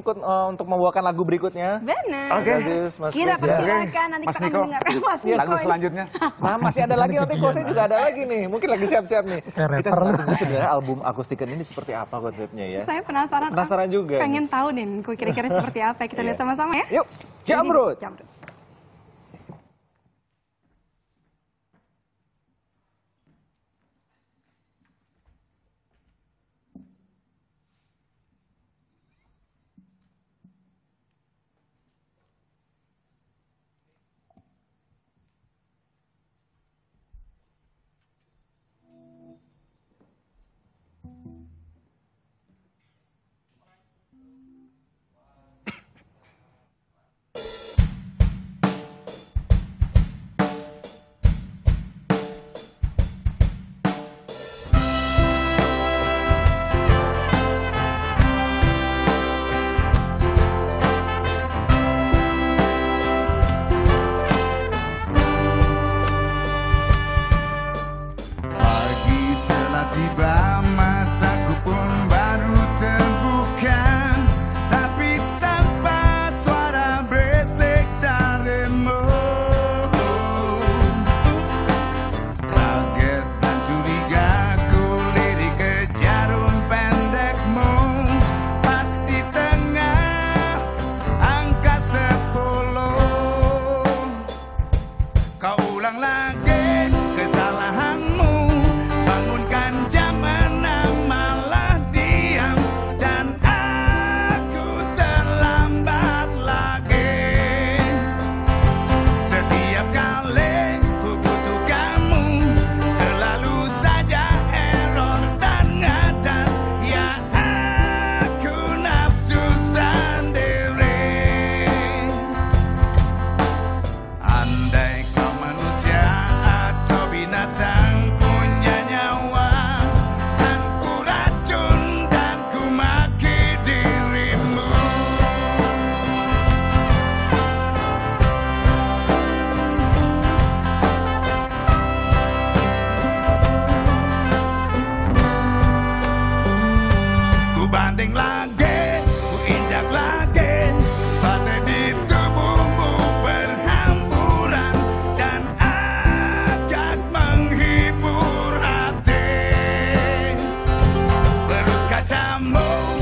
mungkin uh, untuk membawakan lagu berikutnya. Benar. Oke. Okay. Mas Kira persilakan nanti Mas kita akan Niko, mendengarkan Mas Niko. lagu selanjutnya. Nah, masih ada lagi nanti kosnya juga ada lagi nih. Mungkin lagi siap-siap nih. Kita tunggu sebenarnya album akustikan ini seperti apa konsepnya ya. Saya penasaran. Penasaran juga Pengen tahu deh kok kira-kira seperti apa. Kita lihat Iya. sama-sama ya. Yuk, Jamrut. Jadi, Jamrut. Banting lagi, ku injak lagi. Batai di tubuhmu berhamburan Dan agak menghibur hati. Perut kacamu